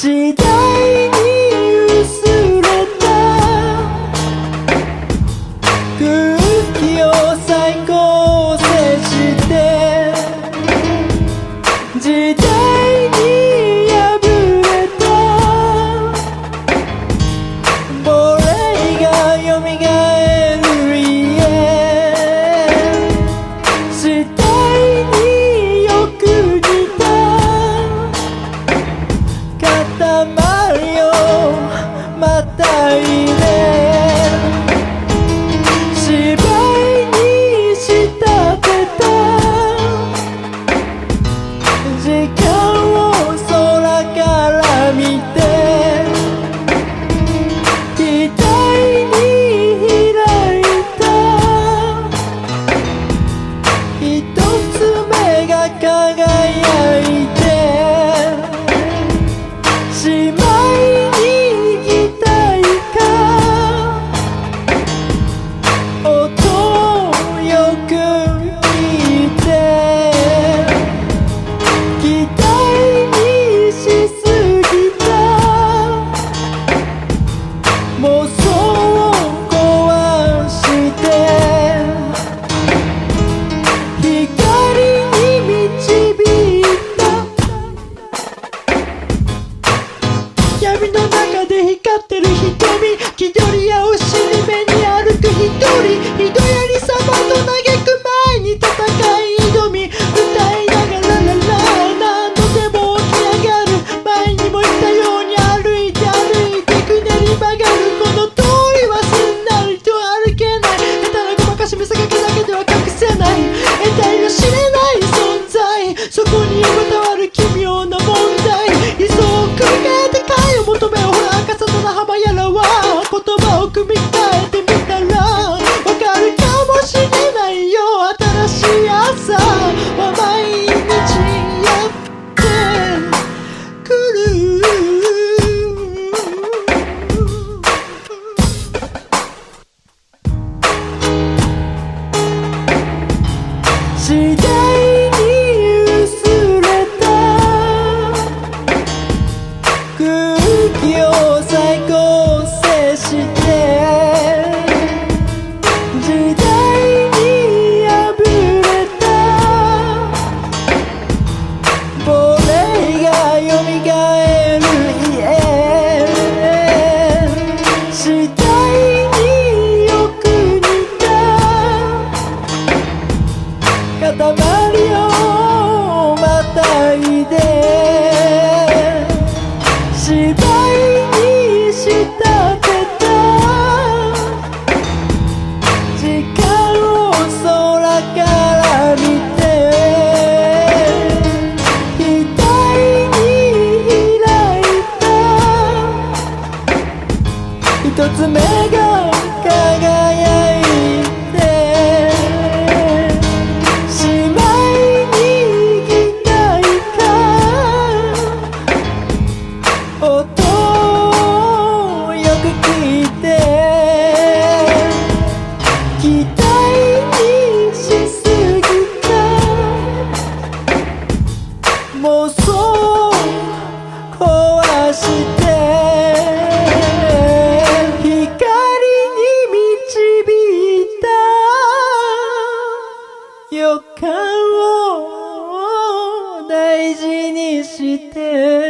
知道。perfect 闇の中で光ってる瞳。気取り知道。いで芝居に仕立てた時間を空から見て額に開いた一つ目が輝く予感を大事にして